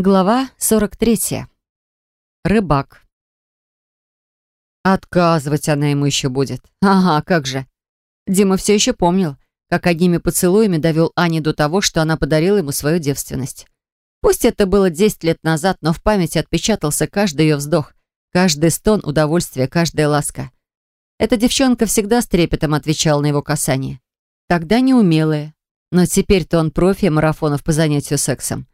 Глава 43. Рыбак. Отказывать она ему еще будет. Ага, как же. Дима все еще помнил, как одними поцелуями довел Ани до того, что она подарила ему свою девственность. Пусть это было 10 лет назад, но в памяти отпечатался каждый ее вздох, каждый стон удовольствия, каждая ласка. Эта девчонка всегда с трепетом отвечала на его касание. Тогда неумелая, но теперь-то он профи марафонов по занятию сексом.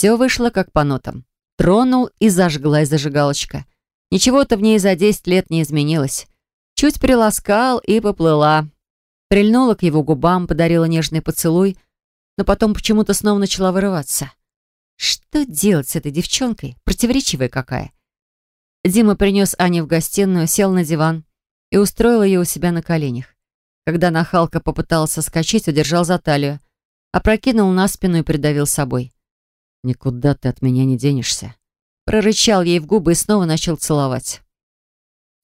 Все вышло как по нотам. Тронул и зажглась зажигалочка. Ничего-то в ней за 10 лет не изменилось. Чуть приласкал и поплыла. Прильнула к его губам, подарила нежный поцелуй, но потом почему-то снова начала вырываться. Что делать с этой девчонкой? Противоречивая какая. Дима принес Ане в гостиную, сел на диван и устроил ее у себя на коленях. Когда нахалка попыталась соскочить, удержал за талию, опрокинул на спину и придавил собой. «Никуда ты от меня не денешься», — прорычал ей в губы и снова начал целовать.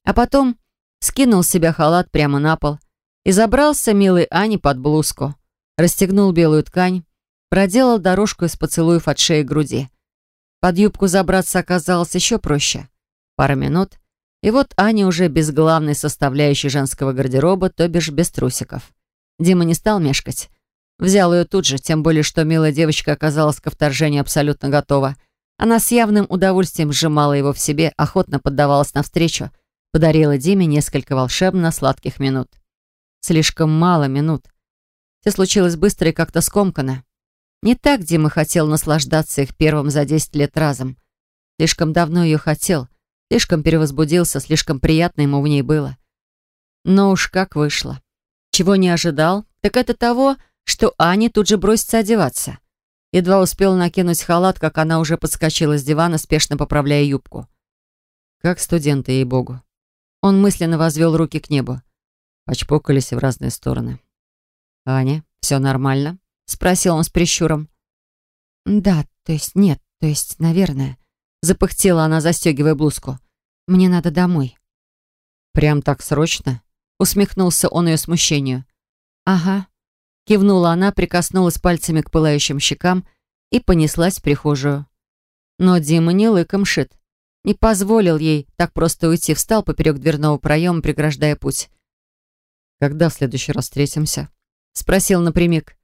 А потом скинул с себя халат прямо на пол и забрался милой Ане под блузку, расстегнул белую ткань, проделал дорожку из поцелуев от шеи к груди. Под юбку забраться оказалось еще проще. Пара минут, и вот Аня уже без главной составляющей женского гардероба, то бишь без трусиков. Дима не стал мешкать. Взял ее тут же, тем более, что милая девочка оказалась ко вторжению абсолютно готова. Она с явным удовольствием сжимала его в себе, охотно поддавалась навстречу, подарила Диме несколько волшебно сладких минут. Слишком мало минут. Все случилось быстро и как-то скомканно. Не так Дима хотел наслаждаться их первым за 10 лет разом. Слишком давно ее хотел, слишком перевозбудился, слишком приятно ему в ней было. Но уж как вышло. Чего не ожидал, так это того, что Аня тут же бросится одеваться. Едва успел накинуть халат, как она уже подскочила с дивана, спешно поправляя юбку. Как студенты, ей-богу. Он мысленно возвел руки к небу. Почпокались в разные стороны. «Аня, все нормально?» — спросил он с прищуром. «Да, то есть нет, то есть, наверное», — запыхтела она, застегивая блузку. «Мне надо домой». «Прям так срочно?» — усмехнулся он ее смущению. «Ага», Кивнула она, прикоснулась пальцами к пылающим щекам и понеслась в прихожую. Но Дима не лыком шит. Не позволил ей так просто уйти, встал поперек дверного проема, преграждая путь. «Когда в следующий раз встретимся?» Спросил напрямик.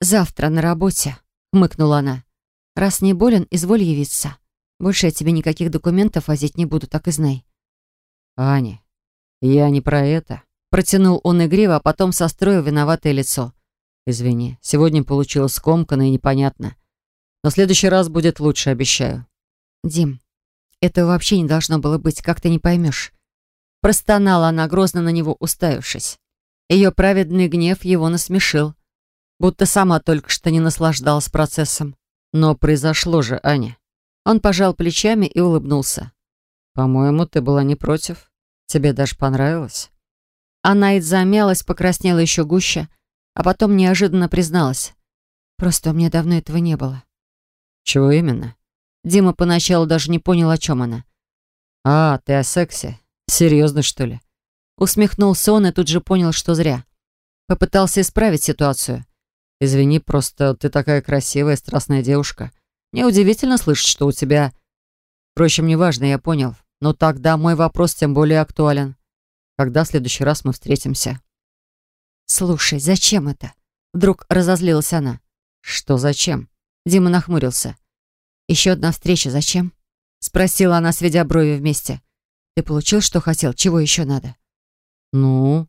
«Завтра на работе», — хмыкнула она. «Раз не болен, изволь явиться. Больше я тебе никаких документов возить не буду, так и знай». «Аня, я не про это», — протянул он игриво, а потом состроил виноватое лицо. Извини, сегодня получилось скомканно и непонятно. Но в следующий раз будет лучше, обещаю. Дим, этого вообще не должно было быть, как ты не поймешь. Простонала она, грозно на него уставившись. Ее праведный гнев его насмешил. Будто сама только что не наслаждалась процессом. Но произошло же, Аня. Он пожал плечами и улыбнулся. «По-моему, ты была не против. Тебе даже понравилось?» Она и замялась, покраснела еще гуще, а потом неожиданно призналась. «Просто у меня давно этого не было». «Чего именно?» Дима поначалу даже не понял, о чем она. «А, ты о сексе? Серьезно, что ли?» Усмехнулся он и тут же понял, что зря. Попытался исправить ситуацию. «Извини, просто ты такая красивая, страстная девушка. Неудивительно слышать, что у тебя...» Впрочем, неважно, я понял. Но тогда мой вопрос тем более актуален. Когда в следующий раз мы встретимся?» «Слушай, зачем это?» Вдруг разозлилась она. «Что зачем?» Дима нахмурился. «Еще одна встреча зачем?» Спросила она, сведя брови вместе. «Ты получил, что хотел? Чего еще надо?» «Ну,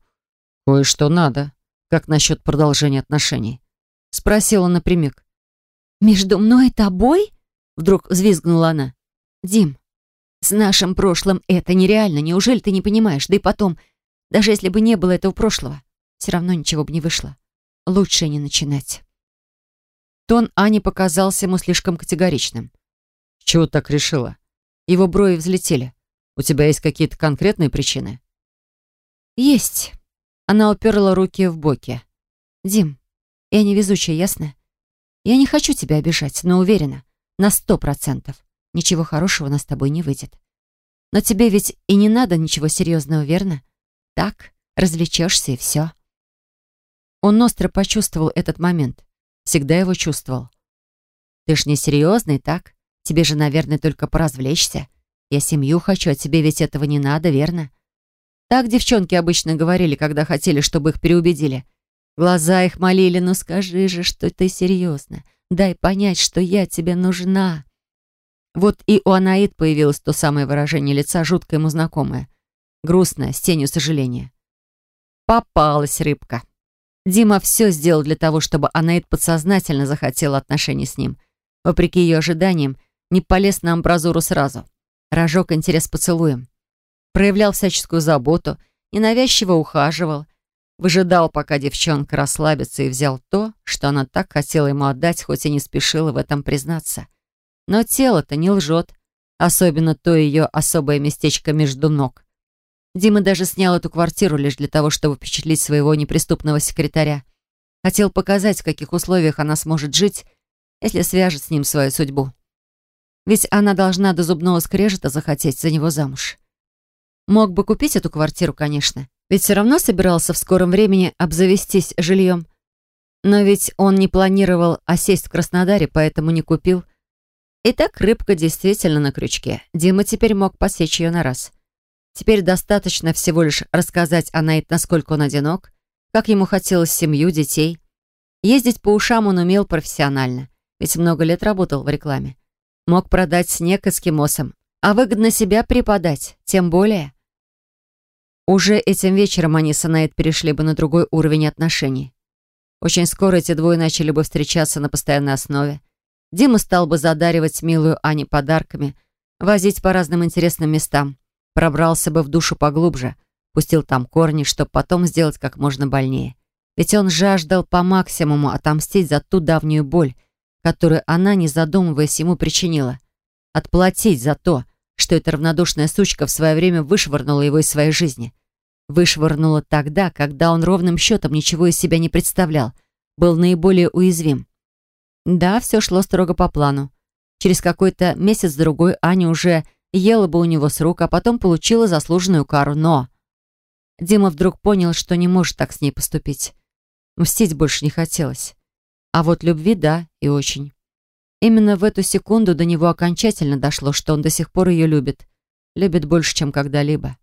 кое-что надо. Как насчет продолжения отношений?» Спросила напрямик. «Между мной и тобой?» Вдруг взвизгнула она. «Дим, с нашим прошлым это нереально. Неужели ты не понимаешь? Да и потом, даже если бы не было этого прошлого, все равно ничего бы не вышло. Лучше не начинать. Тон Ани показался ему слишком категоричным. «Чего так решила?» Его брови взлетели. «У тебя есть какие-то конкретные причины?» «Есть». Она уперла руки в боки. «Дим, я невезучая, ясно? Я не хочу тебя обижать, но уверена, на сто процентов ничего хорошего у нас с тобой не выйдет. Но тебе ведь и не надо ничего серьезного, верно? Так, развлечешься и все». Он остро почувствовал этот момент. Всегда его чувствовал. «Ты ж не серьезный, так? Тебе же, наверное, только поразвлечься. Я семью хочу, а тебе ведь этого не надо, верно? Так девчонки обычно говорили, когда хотели, чтобы их переубедили. Глаза их молили, ну скажи же, что ты серьезно. Дай понять, что я тебе нужна. Вот и у Анаид появилось то самое выражение лица, жутко ему знакомое. Грустное, с тенью сожаления. Попалась рыбка. Дима все сделал для того, чтобы Анаид подсознательно захотела отношений с ним. Вопреки ее ожиданиям, не полез на амбразуру сразу. Рожок интерес поцелуем. Проявлял всяческую заботу, ненавязчиво ухаживал, выжидал, пока девчонка расслабится, и взял то, что она так хотела ему отдать, хоть и не спешила в этом признаться. Но тело-то не лжет, особенно то ее особое местечко между ног. Дима даже снял эту квартиру лишь для того, чтобы впечатлить своего неприступного секретаря. Хотел показать, в каких условиях она сможет жить, если свяжет с ним свою судьбу. Ведь она должна до зубного скрежета захотеть за него замуж. Мог бы купить эту квартиру, конечно, ведь все равно собирался в скором времени обзавестись жильем. Но ведь он не планировал осесть в Краснодаре, поэтому не купил. И так рыбка действительно на крючке. Дима теперь мог посечь ее на раз. Теперь достаточно всего лишь рассказать о Найт, насколько он одинок, как ему хотелось семью, детей. Ездить по ушам он умел профессионально, ведь много лет работал в рекламе. Мог продать снег эскимосам, а выгодно себя преподать, тем более. Уже этим вечером они с Анаит перешли бы на другой уровень отношений. Очень скоро эти двое начали бы встречаться на постоянной основе. Дима стал бы задаривать милую Ане подарками, возить по разным интересным местам, пробрался бы в душу поглубже, пустил там корни, чтобы потом сделать как можно больнее. Ведь он жаждал по максимуму отомстить за ту давнюю боль, которую она, не задумываясь, ему причинила. Отплатить за то, что эта равнодушная сучка в свое время вышвырнула его из своей жизни. Вышвырнула тогда, когда он ровным счетом ничего из себя не представлял, был наиболее уязвим. Да, все шло строго по плану. Через какой-то месяц-другой Аня уже ела бы у него с рук, а потом получила заслуженную кару. Но Дима вдруг понял, что не может так с ней поступить. Мстить больше не хотелось. А вот любви, да, и очень. Именно в эту секунду до него окончательно дошло, что он до сих пор ее любит. Любит больше, чем когда-либо.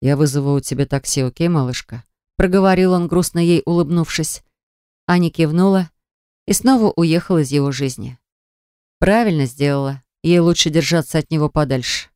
«Я вызову у тебя такси, окей, малышка?» Проговорил он, грустно ей улыбнувшись. Аня кивнула и снова уехала из его жизни. Правильно сделала. Ей лучше держаться от него подальше.